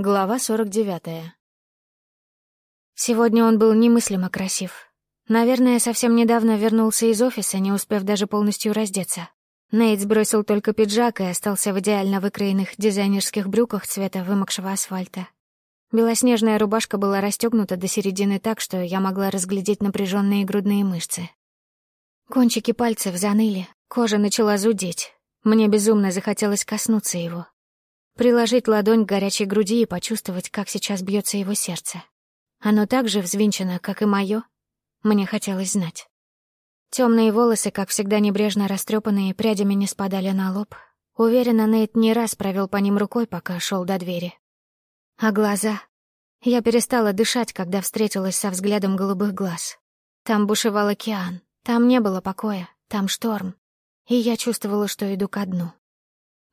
Глава 49. Сегодня он был немыслимо красив. Наверное, совсем недавно вернулся из офиса, не успев даже полностью раздеться. Нейт сбросил только пиджак и остался в идеально выкроенных дизайнерских брюках цвета вымокшего асфальта. Белоснежная рубашка была расстегнута до середины так, что я могла разглядеть напряженные грудные мышцы. Кончики пальцев заныли, кожа начала зудеть. Мне безумно захотелось коснуться его, приложить ладонь к горячей груди и почувствовать, как сейчас бьется его сердце. Оно так же взвинчено, как и мое. Мне хотелось знать. Темные волосы, как всегда небрежно растрепанные, прядями не спадали на лоб. Уверена, Нейт не раз провел по ним рукой, пока шел до двери. А глаза? Я перестала дышать, когда встретилась со взглядом голубых глаз. Там бушевал океан, там не было покоя, там шторм. И я чувствовала, что иду ко дну.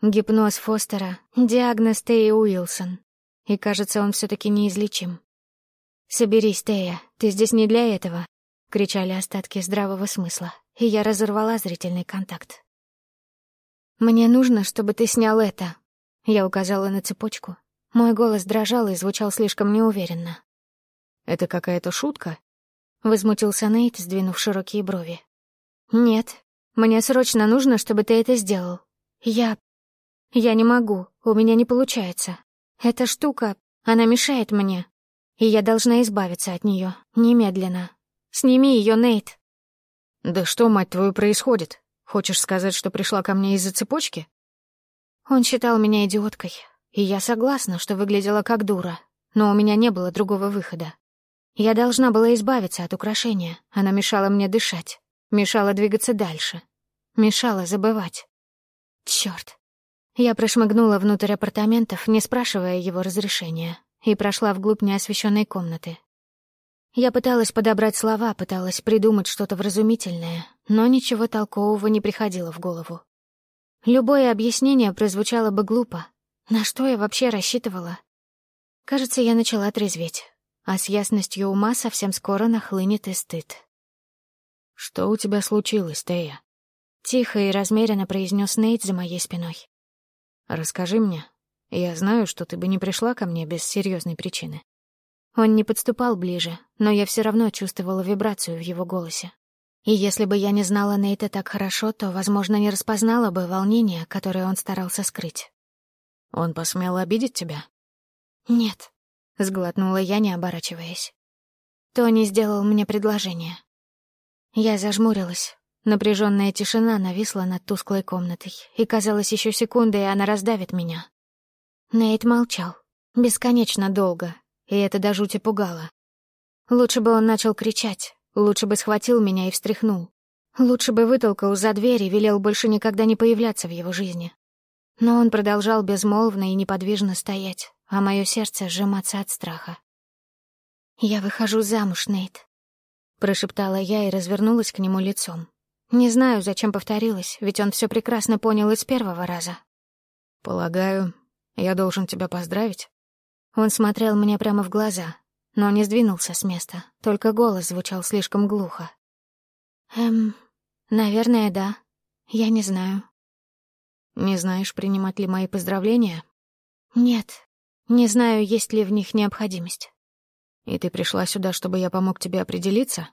Гипноз Фостера, диагноз Теи Уилсон. И кажется, он все таки неизлечим. «Соберись, Тея, ты здесь не для этого», — кричали остатки здравого смысла, и я разорвала зрительный контакт. «Мне нужно, чтобы ты снял это», — я указала на цепочку. Мой голос дрожал и звучал слишком неуверенно. «Это какая-то шутка?» — возмутился Нейт, сдвинув широкие брови. «Нет, мне срочно нужно, чтобы ты это сделал. Я я не могу, у меня не получается. Эта штука, она мешает мне. И я должна избавиться от нее немедленно. Сними ее, Нейт. Да что, мать твою, происходит? Хочешь сказать, что пришла ко мне из-за цепочки? Он считал меня идиоткой, и я согласна, что выглядела как дура, но у меня не было другого выхода. Я должна была избавиться от украшения, оно мешало мне дышать, мешало двигаться дальше, мешало забывать. Чёрт, я прошмыгнула внутрь апартаментов, не спрашивая его разрешения, и прошла вглубь неосвещенной комнаты. Я пыталась подобрать слова, пыталась придумать что-то вразумительное, но ничего толкового не приходило в голову. Любое объяснение прозвучало бы глупо. На что я вообще рассчитывала? Кажется, я начала трезветь, а с ясностью ума совсем скоро нахлынет и стыд. «Что у тебя случилось, Тея?» Тихо и размеренно произнес Нейт за моей спиной. Расскажи мне. Я знаю, что ты бы не пришла ко мне без серьезной причины. Он не подступал ближе, но я все равно чувствовала вибрацию в его голосе. И если бы я не знала Нейта так хорошо, то, возможно, не распознала бы волнение, которое он старался скрыть. Он посмел обидеть тебя? Нет, сглотнула я, не оборачиваясь. Тони сделал мне предложение. Я зажмурилась, Напряженная тишина нависла над тусклой комнатой, и казалось, еще секунды, и она раздавит меня. Нейт молчал. Бесконечно долго, и это до жути пугало. Лучше бы он начал кричать, лучше бы схватил меня и встряхнул. Лучше бы вытолкал за дверь и велел больше никогда не появляться в его жизни. Но он продолжал безмолвно и неподвижно стоять, а мое сердце сжиматься от страха. «Я выхожу замуж, Нейт», — прошептала я и развернулась к нему лицом. Не знаю, зачем повторилась, ведь он все прекрасно понял из первого раза. «Полагаю, я должен тебя поздравить?» Он смотрел мне прямо в глаза, но не сдвинулся с места, только голос звучал слишком глухо. «Эм, наверное, да. Я не знаю». «Не знаешь, принимать ли мои поздравления?» «Нет. Не знаю, есть ли в них необходимость». «И ты пришла сюда, чтобы я помог тебе определиться?»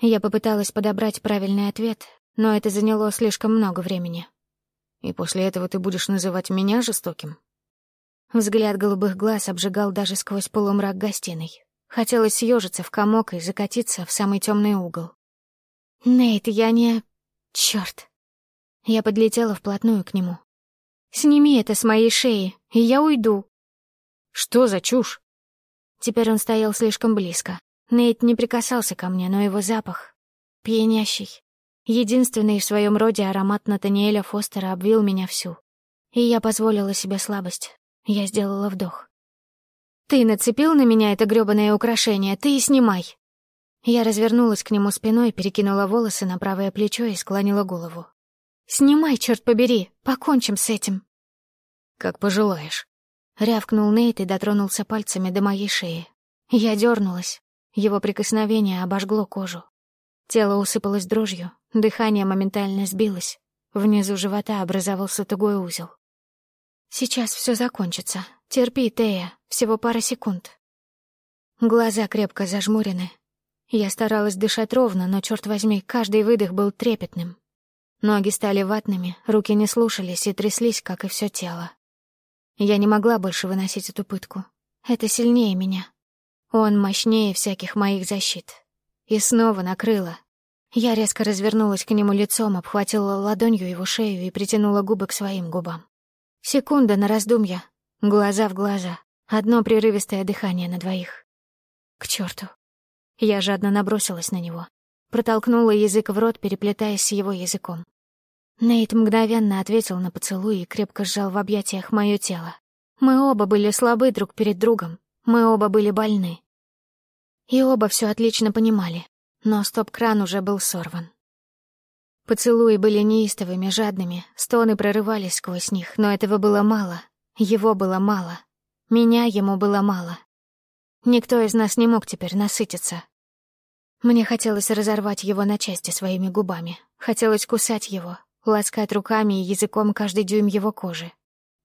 Я попыталась подобрать правильный ответ, но это заняло слишком много времени. И после этого ты будешь называть меня жестоким? Взгляд голубых глаз обжигал даже сквозь полумрак гостиной. Хотелось съежиться в комок и закатиться в самый темный угол. «Нейт, я не... Черт! Я подлетела вплотную к нему. «Сними это с моей шеи, и я уйду». «Что за чушь?» Теперь он стоял слишком близко. Нейт не прикасался ко мне, но его запах, пьянящий, единственный в своем роде аромат Натаниэля Фостера обвил меня всю. И я позволила себе слабость. Я сделала вдох. «Ты нацепил на меня это грёбаное украшение, ты и снимай!» Я развернулась к нему спиной, перекинула волосы на правое плечо и склонила голову. «Снимай, черт побери, покончим с этим!» «Как пожелаешь», — рявкнул Нейт и дотронулся пальцами до моей шеи. Я дернулась, его прикосновение обожгло кожу. Тело усыпалось дрожью, дыхание моментально сбилось. Внизу живота образовался тугой узел. «Сейчас все закончится. Терпи, Тея, всего пара секунд. Глаза крепко зажмурены. Я старалась дышать ровно, но, черт возьми, каждый выдох был трепетным. Ноги стали ватными, руки не слушались и тряслись, как и все тело. Я не могла больше выносить эту пытку. Это сильнее меня. Он мощнее всяких моих защит. И снова накрыло. Я резко развернулась к нему лицом, обхватила ладонью его шею и притянула губы к своим губам. Секунда на раздумья, глаза в глаза, одно прерывистое дыхание на двоих. К черту. Я жадно набросилась на него. Протолкнула язык в рот, переплетаясь с его языком. Нейт мгновенно ответил на поцелуй и крепко сжал в объятиях мое тело. Мы оба были слабы друг перед другом, мы оба были больны. И оба все отлично понимали, но стоп-кран уже был сорван. Поцелуи были неистовыми, жадными, стоны прорывались сквозь них, но этого было мало, его было мало, меня ему было мало. Никто из нас не мог теперь насытиться. Мне хотелось разорвать его на части своими губами. Хотелось кусать его, ласкать руками и языком каждый дюйм его кожи.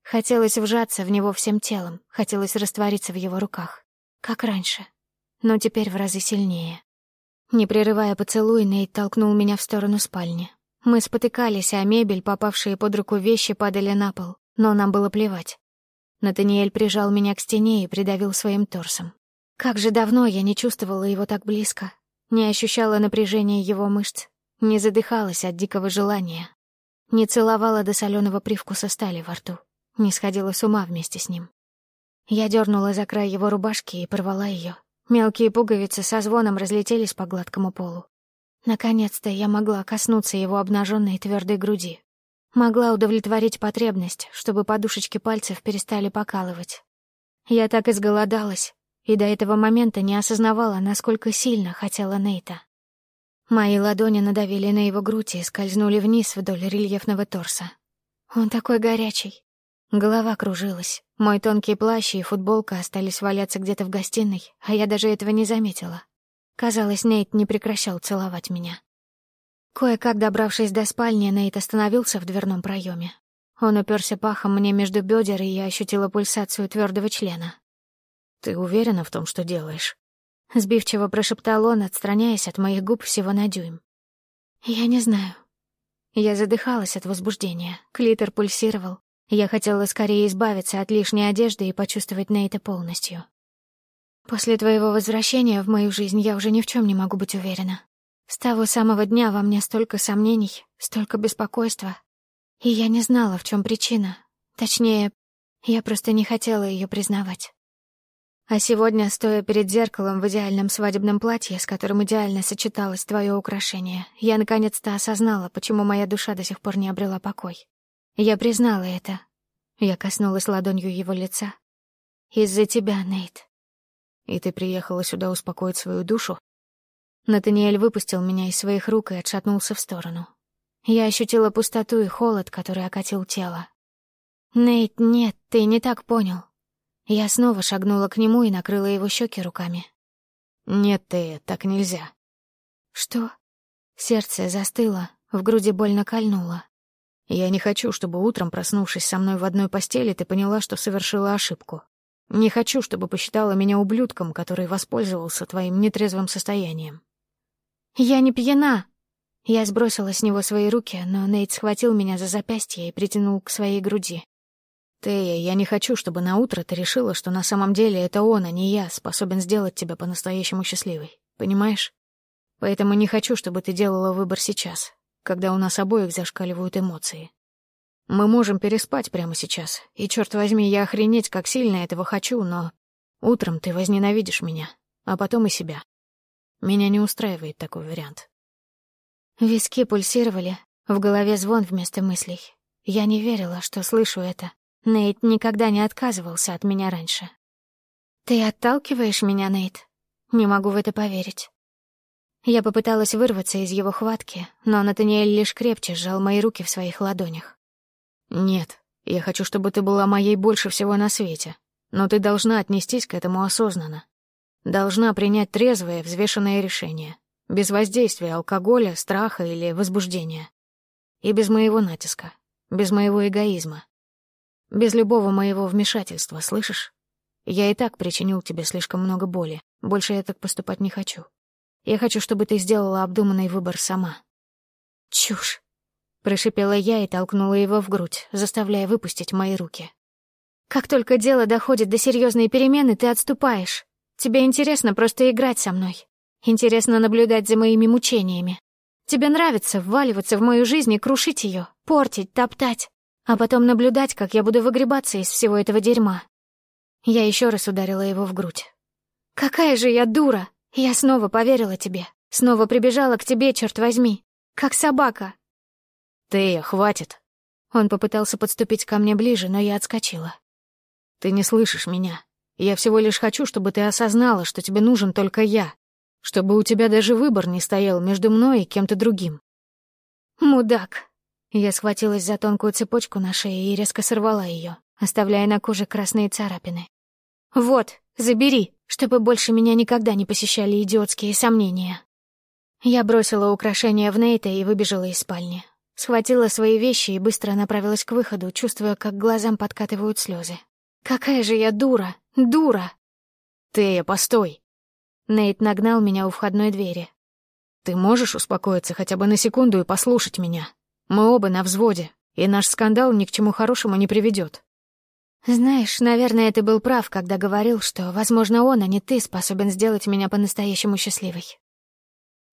Хотелось вжаться в него всем телом, хотелось раствориться в его руках. Как раньше, но теперь в разы сильнее. Не прерывая поцелуй, Нейт толкнул меня в сторону спальни. Мы спотыкались, а мебель, попавшие под руку вещи, падали на пол, но нам было плевать. Натаниэль прижал меня к стене и придавил своим торсом. Как же давно я не чувствовала его так близко, не ощущала напряжения его мышц, не задыхалась от дикого желания, не целовала до соленого привкуса стали во рту, не сходила с ума вместе с ним. Я дернула за край его рубашки и порвала ее. Мелкие пуговицы со звоном разлетелись по гладкому полу. Наконец-то я могла коснуться его обнаженной твердой груди. Могла удовлетворить потребность, чтобы подушечки пальцев перестали покалывать. Я так изголодалась, и до этого момента не осознавала, насколько сильно хотела Нейта. Мои ладони надавили на его грудь и скользнули вниз вдоль рельефного торса. Он такой горячий. Голова кружилась. Мой тонкий плащ и футболка остались валяться где-то в гостиной, а я даже этого не заметила. Казалось, Нейт не прекращал целовать меня. Кое-как добравшись до спальни, Нейт остановился в дверном проеме. Он уперся пахом мне между бедер, и я ощутила пульсацию твердого члена. «Ты уверена в том, что делаешь?» Сбивчиво прошептал он, отстраняясь от моих губ всего на дюйм. «Я не знаю». Я задыхалась от возбуждения, клитор пульсировал. Я хотела скорее избавиться от лишней одежды и почувствовать Нейта полностью. После твоего возвращения в мою жизнь я уже ни в чем не могу быть уверена. С того самого дня во мне столько сомнений, столько беспокойства. И я не знала, в чем причина. Точнее, я просто не хотела ее признавать. А сегодня, стоя перед зеркалом в идеальном свадебном платье, с которым идеально сочеталось твое украшение, я наконец-то осознала, почему моя душа до сих пор не обрела покой. Я признала это. Я коснулась ладонью его лица. «Из-за тебя, Нейт». «И ты приехала сюда успокоить свою душу?» Натаниэль выпустил меня из своих рук и отшатнулся в сторону. Я ощутила пустоту и холод, который окатил тело. «Нейт, нет, ты не так понял. Я снова шагнула к нему и накрыла его щеки руками. «Нет, ты, так нельзя». «Что?» Сердце застыло, в груди больно кольнуло. «Я не хочу, чтобы утром, проснувшись со мной в одной постели, ты поняла, что совершила ошибку. Не хочу, чтобы посчитала меня ублюдком, который воспользовался твоим нетрезвым состоянием». «Я не пьяна!» Я сбросила с него свои руки, но Нейт схватил меня за запястье и притянул к своей груди. Тея, я не хочу, чтобы на утро ты решила, что на самом деле это он, а не я, способен сделать тебя по-настоящему счастливой. Понимаешь? Поэтому не хочу, чтобы ты делала выбор сейчас, когда у нас обоих зашкаливают эмоции. Мы можем переспать прямо сейчас, и, черт возьми, я охренеть, как сильно этого хочу, но утром ты возненавидишь меня, а потом и себя. Меня не устраивает такой вариант. Виски пульсировали, в голове звон вместо мыслей. Я не верила, что слышу это. Нейт никогда не отказывался от меня раньше. «Ты отталкиваешь меня, Нейт? Не могу в это поверить». Я попыталась вырваться из его хватки, но Натаниэль лишь крепче сжал мои руки в своих ладонях. «Нет, я хочу, чтобы ты была моей больше всего на свете, но ты должна отнестись к этому осознанно. Должна принять трезвое, взвешенное решение, без воздействия алкоголя, страха или возбуждения. И без моего натиска, без моего эгоизма. Без любого моего вмешательства, слышишь? Я и так причинил тебе слишком много боли. Больше я так поступать не хочу. Я хочу, чтобы ты сделала обдуманный выбор сама». «Чушь!» — прошипела я и толкнула его в грудь, заставляя выпустить мои руки. «Как только дело доходит до серьезной перемены, ты отступаешь. Тебе интересно просто играть со мной. Интересно наблюдать за моими мучениями. Тебе нравится вваливаться в мою жизнь и крушить ее, портить, топтать, а потом наблюдать, как я буду выгребаться из всего этого дерьма. Я еще раз ударила его в грудь. «Какая же я дура! Я снова поверила тебе. Снова прибежала к тебе, черт возьми. Как собака!» «Ты, хватит!» Он попытался подступить ко мне ближе, но я отскочила. «Ты не слышишь меня. Я всего лишь хочу, чтобы ты осознала, что тебе нужен только я. Чтобы у тебя даже выбор не стоял между мной и кем-то другим». «Мудак!» Я схватилась за тонкую цепочку на шее и резко сорвала ее, оставляя на коже красные царапины. «Вот, забери, чтобы больше меня никогда не посещали идиотские сомнения». Я бросила украшения в Нейта и выбежала из спальни. Схватила свои вещи и быстро направилась к выходу, чувствуя, как глазам подкатывают слезы. «Какая же я дура! Дура!» «Тея, постой!» Нейт нагнал меня у входной двери. «Ты можешь успокоиться хотя бы на секунду и послушать меня? Мы оба на взводе, и наш скандал ни к чему хорошему не приведет. Знаешь, наверное, ты был прав, когда говорил, что, возможно, он, а не ты, способен сделать меня по-настоящему счастливой.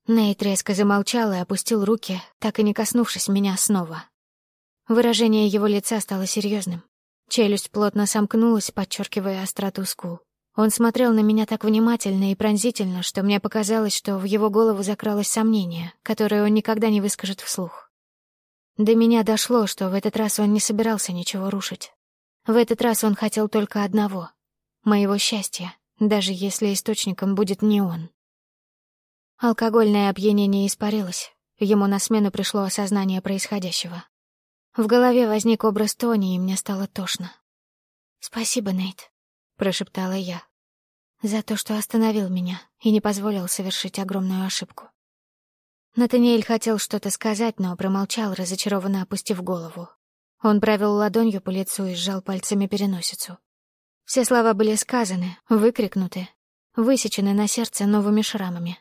Нейт резко замолчал и опустил руки, так и не коснувшись меня снова. Выражение его лица стало серьезным. Челюсть плотно сомкнулась, подчеркивая остроту скул. Он смотрел на меня так внимательно и пронзительно, что мне показалось, что в его голову закралось сомнение, которое он никогда не выскажет вслух. До меня дошло, что в этот раз он не собирался ничего рушить. В этот раз он хотел только одного — моего счастья, даже если источником будет не он. Алкогольное опьянение испарилось, ему на смену пришло осознание происходящего. В голове возник образ Тони, и мне стало тошно. «Спасибо, Нейт», — прошептала я, — «за то, что остановил меня и не позволил совершить огромную ошибку». Натаниэль хотел что-то сказать, но промолчал, разочарованно опустив голову. Он провел ладонью по лицу и сжал пальцами переносицу. Все слова были сказаны, выкрикнуты, высечены на сердце новыми шрамами.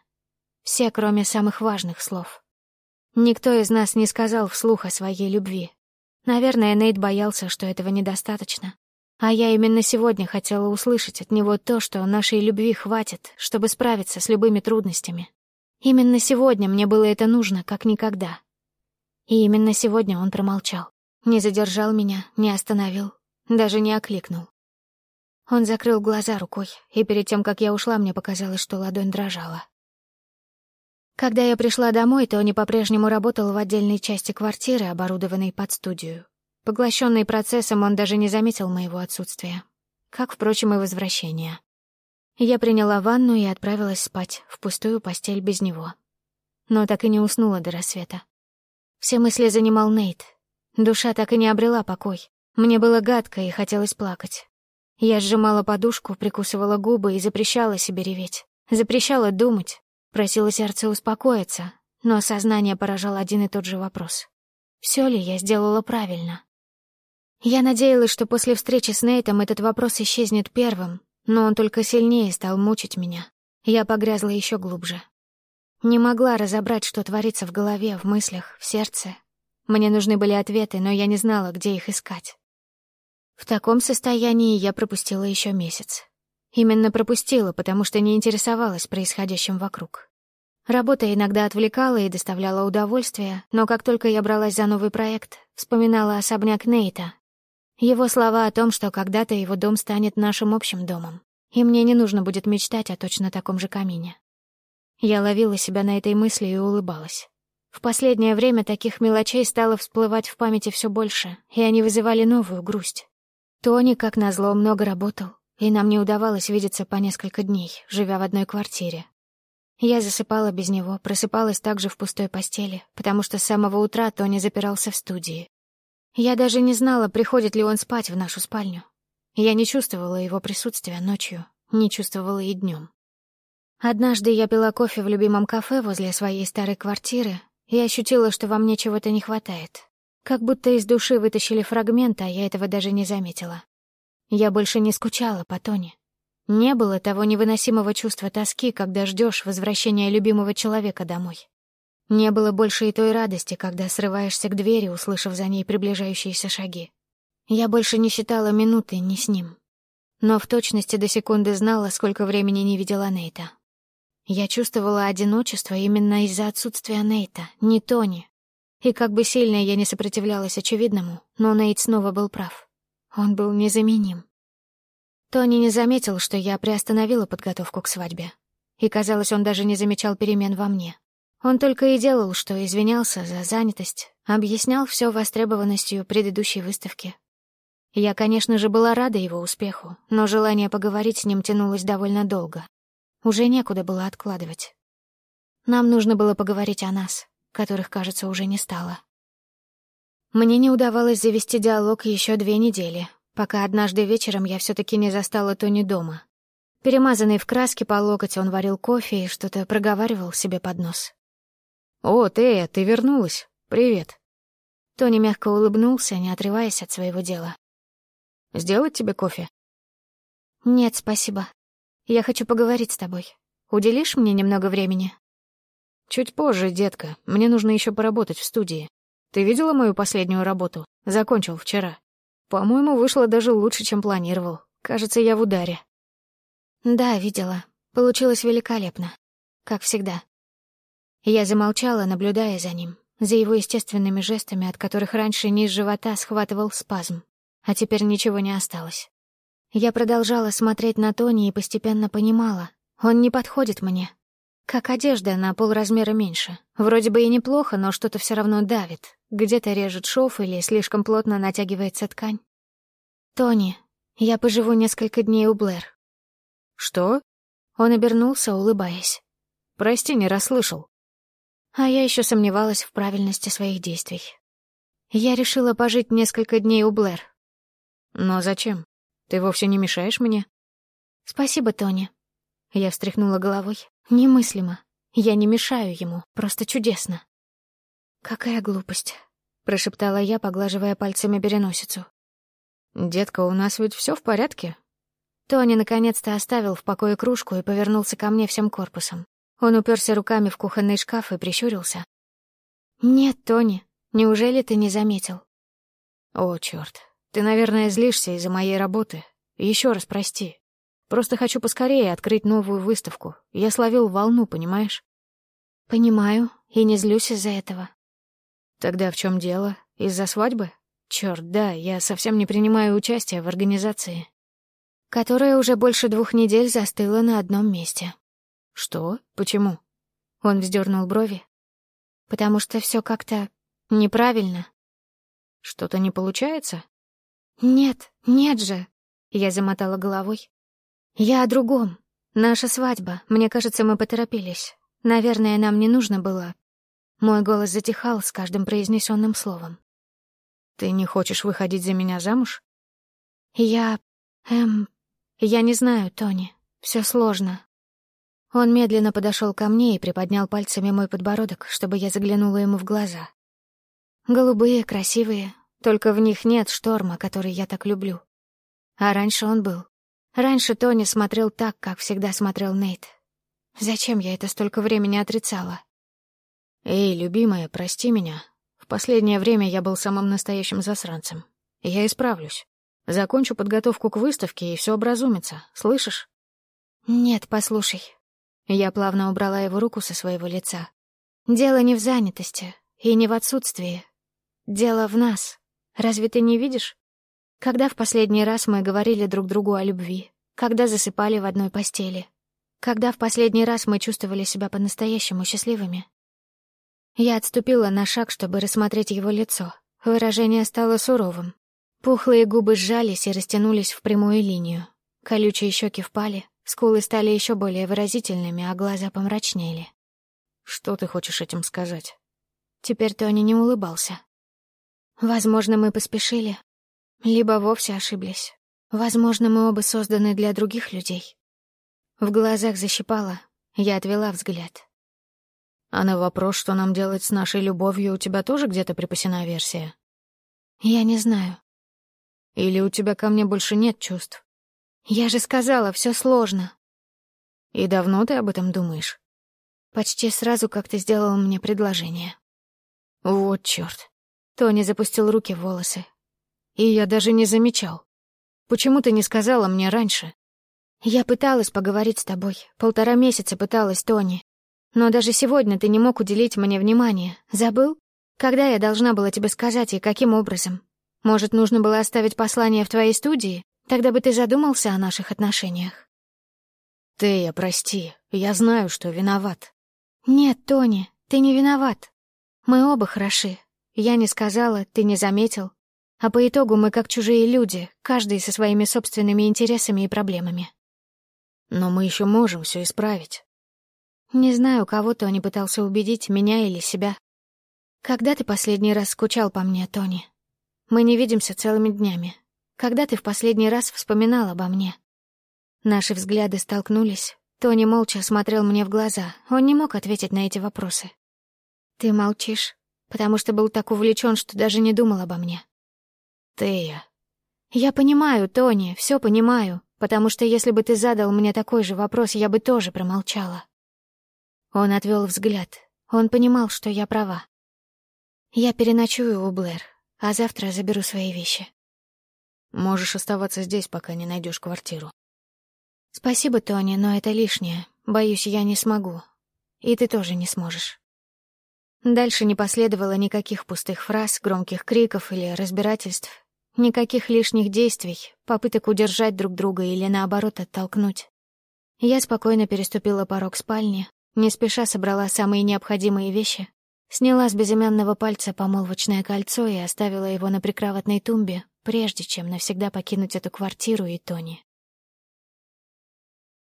Все, кроме самых важных слов. Никто из нас не сказал вслух о своей любви. Наверное, Нейт боялся, что этого недостаточно. А я именно сегодня хотела услышать от него то, что нашей любви хватит, чтобы справиться с любыми трудностями. Именно сегодня мне было это нужно, как никогда. И именно сегодня он промолчал. Не задержал меня, не остановил, даже не окликнул. Он закрыл глаза рукой, и перед тем, как я ушла, мне показалось, что ладонь дрожала. Когда я пришла домой, Тони по-прежнему работал в отдельной части квартиры, оборудованной под студию. Поглощенный процессом, он даже не заметил моего отсутствия. Как, впрочем, и возвращения. Я приняла ванну и отправилась спать в пустую постель без него. Но так и не уснула до рассвета. Все мысли занимал Нейт. Душа так и не обрела покой. Мне было гадко и хотелось плакать. Я сжимала подушку, прикусывала губы и запрещала себе реветь. Запрещала думать. Просила сердце успокоиться, но сознание поражало один и тот же вопрос. Все ли я сделала правильно? Я надеялась, что после встречи с Нейтом этот вопрос исчезнет первым, но он только сильнее стал мучить меня. Я погрязла еще глубже. Не могла разобрать, что творится в голове, в мыслях, в сердце. Мне нужны были ответы, но я не знала, где их искать. В таком состоянии я пропустила еще месяц. Именно пропустила, потому что не интересовалась происходящим вокруг. Работа иногда отвлекала и доставляла удовольствие, но как только я бралась за новый проект, вспоминала особняк Нейта, его слова о том, что когда-то его дом станет нашим общим домом, и мне не нужно будет мечтать о точно таком же камине. Я ловила себя на этой мысли и улыбалась. В последнее время таких мелочей стало всплывать в памяти все больше, и они вызывали новую грусть. Тони, как назло, много работал, и нам не удавалось видеться по несколько дней, живя в одной квартире. Я засыпала без него, просыпалась также в пустой постели, потому что с самого утра Тони запирался в студии, я даже не знала, приходит ли он спать в нашу спальню. Я не чувствовала его присутствия ночью, не чувствовала и днем. Однажды я пила кофе в любимом кафе возле своей старой квартиры и ощутила, что во мне чего-то не хватает. Как будто из души вытащили фрагмент, а я этого даже не заметила. Я больше не скучала по Тони. Не было того невыносимого чувства тоски, когда ждешь возвращения любимого человека домой. Не было больше и той радости, когда срываешься к двери, услышав за ней приближающиеся шаги. Я больше не считала минуты ни с ним. Но в точности до секунды знала, сколько времени не видела Нейта. Я чувствовала одиночество именно из-за отсутствия Нейта, не Тони. И как бы сильно я не сопротивлялась очевидному, но Нейт снова был прав. Он был незаменим. Тони не заметил, что я приостановила подготовку к свадьбе. И, казалось, он даже не замечал перемен во мне. Он только и делал, что извинялся за занятость, объяснял все востребованностью предыдущей выставки. Я, конечно же, была рада его успеху, но желание поговорить с ним тянулось довольно долго. Уже некуда было откладывать. Нам нужно было поговорить о нас, которых, кажется, уже не стало. Мне не удавалось завести диалог еще две недели, пока однажды вечером я все таки не застала Тони дома. Перемазанный в краске по локоть, он варил кофе и что-то проговаривал себе под нос. «О, Тея, ты вернулась. Привет». Тони мягко улыбнулся, не отрываясь от своего дела. «Сделать тебе кофе?» «Нет, спасибо. Я хочу поговорить с тобой. Уделишь мне немного времени?» «Чуть позже, детка. Мне нужно еще поработать в студии. Ты видела мою последнюю работу? Закончил вчера. По-моему, вышло даже лучше, чем планировал. Кажется, я в ударе». «Да, видела. Получилось великолепно. Как всегда». Я замолчала, наблюдая за ним, за его естественными жестами, от которых раньше низ живота схватывал спазм, а теперь ничего не осталось. Я продолжала смотреть на Тони и постепенно понимала, он не подходит мне. Как одежда на полразмера меньше. Вроде бы и неплохо, но что-то все равно давит. Где-то режет шов или слишком плотно натягивается ткань. «Тони, я поживу несколько дней у Блэр». «Что?» Он обернулся, улыбаясь. «Прости, не расслышал». А я еще сомневалась в правильности своих действий. Я решила пожить несколько дней у Блэр. Но зачем? Ты вовсе не мешаешь мне? Спасибо, Тони. Я встряхнула головой. Немыслимо. Я не мешаю ему, просто чудесно. Какая глупость, прошептала я, поглаживая пальцами переносицу. Детка, у нас ведь все в порядке? Тони наконец-то оставил в покое кружку и повернулся ко мне всем корпусом. Он уперся руками в кухонный шкаф и прищурился. «Нет, Тони, неужели ты не заметил?» «О, чёрт, ты, наверное, злишься из-за моей работы. Еще раз прости. Просто хочу поскорее открыть новую выставку. Я словил волну, понимаешь?» «Понимаю, и не злюсь из-за этого». «Тогда в чем дело? Из-за свадьбы?» Черт, да, я совсем не принимаю участия в организации. Которая уже больше двух недель застыла на одном месте. «Что? Почему?» Он вздернул брови. «Потому что все как-то неправильно». «Что-то не получается?» «Нет, нет же!» Я замотала головой. «Я о другом. Наша свадьба. Мне кажется, мы поторопились. Наверное, нам не нужно было...» Мой голос затихал с каждым произнесенным словом. «Ты не хочешь выходить за меня замуж?» «Я... эм... Я не знаю, Тони. Все сложно. Он медленно подошел ко мне и приподнял пальцами мой подбородок, чтобы я заглянула ему в глаза. Голубые, красивые, только в них нет шторма, который я так люблю. А раньше он был. Раньше Тони смотрел так, как всегда смотрел Нейт. Зачем я это столько времени отрицала? «Эй, любимая, прости меня. В последнее время я был самым настоящим засранцем. Я исправлюсь. Закончу подготовку к выставке, и все образумится. Слышишь?» «Нет, послушай, я плавно убрала его руку со своего лица. «Дело не в занятости и не в отсутствии. Дело в нас. Разве ты не видишь? Когда в последний раз мы говорили друг другу о любви? Когда засыпали в одной постели? Когда в последний раз мы чувствовали себя по-настоящему счастливыми?» Я отступила на шаг, чтобы рассмотреть его лицо. Выражение стало суровым. Пухлые губы сжались и растянулись в прямую линию. Колючие щеки впали, Скулы стали еще более выразительными, а глаза помрачнели. «Что ты хочешь этим сказать?» Теперь Тони не улыбался. «Возможно, мы поспешили, либо вовсе ошиблись. Возможно, мы оба созданы для других людей». В глазах защипало, я отвела взгляд. «А на вопрос, что нам делать с нашей любовью, у тебя тоже где-то припасена версия?» Я не знаю. Или у тебя ко мне больше нет чувств? Я же сказала, все сложно. И давно ты об этом думаешь? Почти сразу, как ты сделал мне предложение. Вот чёрт. Тони запустил руки в волосы. И я даже не замечал. Почему ты не сказала мне раньше? Я пыталась поговорить с тобой. Полтора месяца пыталась, Тони. Но даже сегодня ты не мог уделить мне внимания. Забыл? Когда я должна была тебе сказать и каким образом? Может, нужно было оставить послание в твоей студии? Тогда бы ты задумался о наших отношениях. Тея, прости, я знаю, что виноват. Нет, Тони, ты не виноват. Мы оба хороши. Я не сказала, ты не заметил. А по итогу мы как чужие люди, каждый со своими собственными интересами и проблемами. Но мы еще можем все исправить. Не знаю, кого Тони пытался убедить, меня или себя. Когда ты последний раз скучал по мне, Тони? Мы не видимся целыми днями. Когда ты в последний раз вспоминал обо мне? Наши взгляды столкнулись. Тони молча смотрел мне в глаза. Он не мог ответить на эти вопросы. Ты молчишь, потому что был так увлечен, что даже не думал обо мне. Тея. Я понимаю, Тони, все понимаю, потому что если бы ты задал мне такой же вопрос, я бы тоже промолчала. Он отвел взгляд. Он понимал, что я права. Я переночую у Блэр, а завтра заберу свои вещи. Можешь оставаться здесь, пока не найдешь квартиру. Спасибо, Тони, но это лишнее. Боюсь, я не смогу. И ты тоже не сможешь. Дальше не последовало никаких пустых фраз, громких криков или разбирательств. Никаких лишних действий, попыток удержать друг друга или, наоборот, оттолкнуть. Я спокойно переступила порог спальни, не спеша собрала самые необходимые вещи, сняла с безымянного пальца помолвочное кольцо и оставила его на прикроватной тумбе, прежде чем навсегда покинуть эту квартиру и Тони.